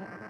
Mm-hmm.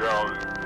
Reality